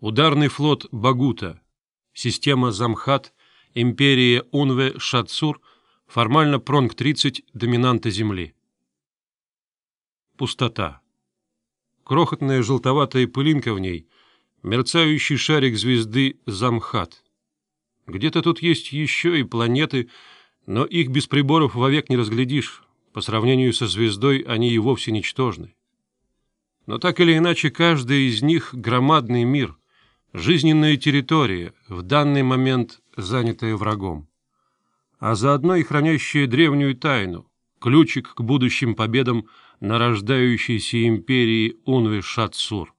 Ударный флот Багута, система Замхат, империя Унве-Шатсур, формально Пронг-30 доминанта Земли. Пустота. Крохотная желтоватая пылинка в ней, мерцающий шарик звезды Замхат. Где-то тут есть еще и планеты, но их без приборов вовек не разглядишь. По сравнению со звездой они и вовсе ничтожны. Но так или иначе, каждый из них — громадный мир — жизненные территории, в данный момент занятые врагом, а заодно и хранящие древнюю тайну, ключик к будущим победам на рождающейся империи Унвишатсур.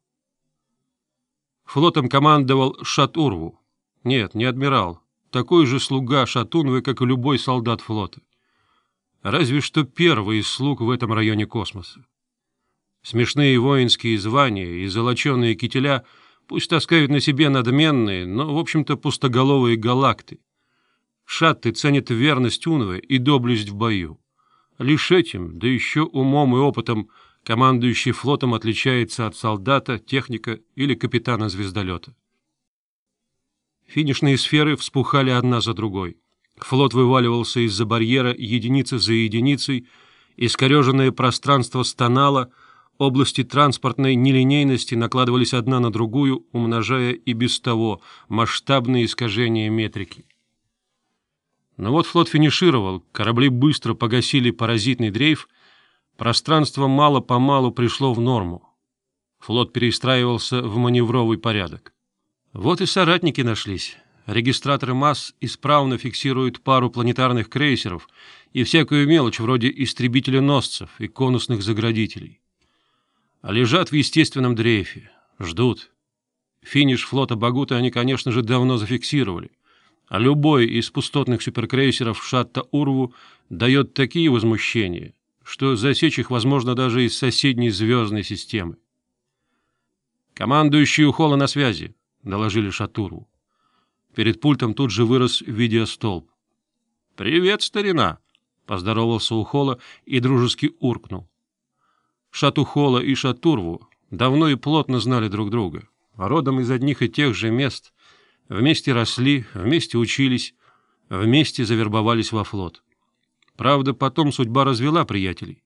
Флотом командовал Шатурву. Нет, не адмирал, такой же слуга Шатунвы, как и любой солдат флота. Разве что первый из слуг в этом районе космоса. Смешные воинские звания и золоченые кителя — Пусть таскают на себе надменные, но, в общем-то, пустоголовые галакты. Шатты ценят верность Унова и доблесть в бою. Лишь этим, да еще умом и опытом, командующий флотом отличается от солдата, техника или капитана звездолета. Финишные сферы вспухали одна за другой. Флот вываливался из-за барьера единица за единицей, искореженное пространство стонало — Области транспортной нелинейности накладывались одна на другую, умножая и без того масштабные искажения метрики. Но вот флот финишировал, корабли быстро погасили паразитный дрейф, пространство мало-помалу пришло в норму. Флот перестраивался в маневровый порядок. Вот и соратники нашлись. Регистраторы масс исправно фиксируют пару планетарных крейсеров и всякую мелочь вроде истребителя-носцев и конусных заградителей а лежат в естественном дрейфе, ждут. Финиш флота Багута они, конечно же, давно зафиксировали, а любой из пустотных суперкрейсеров Шатта-Урву дает такие возмущения, что засечь их возможно даже из соседней звездной системы. «Командующий у холла на связи», — доложили Шатуру. Перед пультом тут же вырос видеостолб. «Привет, старина!» — поздоровался у холла и дружески уркнул. Шатухола и Шатурву давно и плотно знали друг друга, а родом из одних и тех же мест, вместе росли, вместе учились, вместе завербовались во флот. Правда, потом судьба развела приятелей.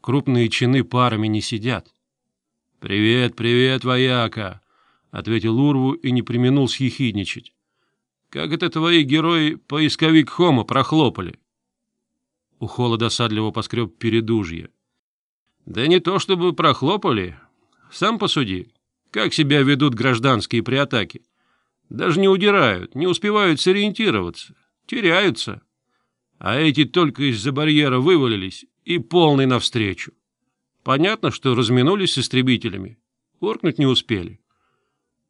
Крупные чины парами не сидят. — Привет, привет, вояка! — ответил Урву и не применул съехидничать. — Как это твои герои поисковик Хома прохлопали? Ухола досадливо поскреб передужье. — да не то чтобы прохлопали. Сам посуди, как себя ведут гражданские при атаке. Даже не удирают, не успевают сориентироваться, теряются. А эти только из-за барьера вывалились и полный навстречу. Понятно, что разминулись с истребителями. Оркнуть не успели.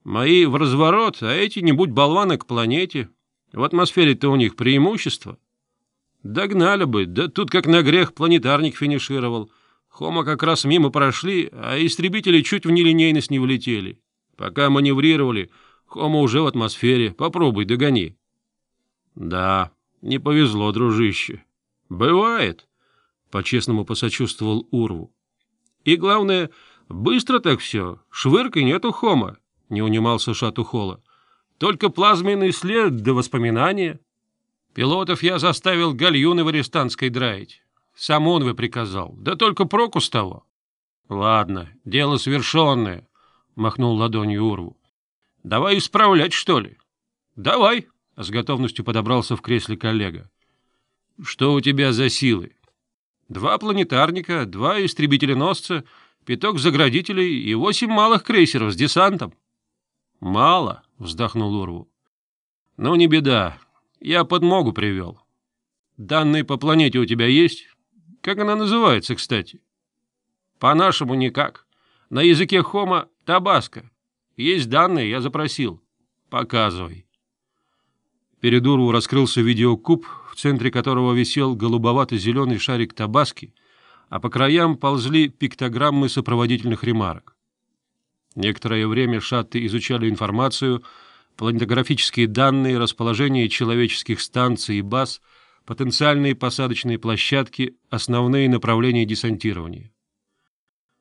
Мои в разворот, а эти, не будь болваны, к планете. В атмосфере-то у них преимущество. Догнали бы, да тут как на грех планетарник финишировал — Хома как раз мимо прошли, а истребители чуть в нелинейность не влетели. Пока маневрировали, Хома уже в атмосфере. Попробуй, догони. Да, не повезло, дружище. Бывает, — по-честному посочувствовал Урву. И главное, быстро так все. Швыркой нету Хома, — не унимался Шатухола. Только плазменный след до воспоминания. Пилотов я заставил гальюны в арестантской драить. Сам он вы приказал. Да только проку с того. — Ладно, дело свершенное, — махнул ладонью Урву. — Давай исправлять, что ли? — Давай, — с готовностью подобрался в кресле коллега. — Что у тебя за силы? — Два планетарника, два истребителя-носца, пяток заградителей и восемь малых крейсеров с десантом. — Мало, — вздохнул Урву. — Ну, не беда. Я подмогу привел. — Данные по планете у тебя есть? — как она называется, кстати? По-нашему никак. На языке хома — табаска. Есть данные, я запросил. Показывай. Перед уру раскрылся видеокуб, в центре которого висел голубовато-зеленый шарик табаски, а по краям ползли пиктограммы сопроводительных ремарок. Некоторое время шатты изучали информацию, планетографические данные, расположение человеческих станций и баз — потенциальные посадочные площадки, основные направления десантирования.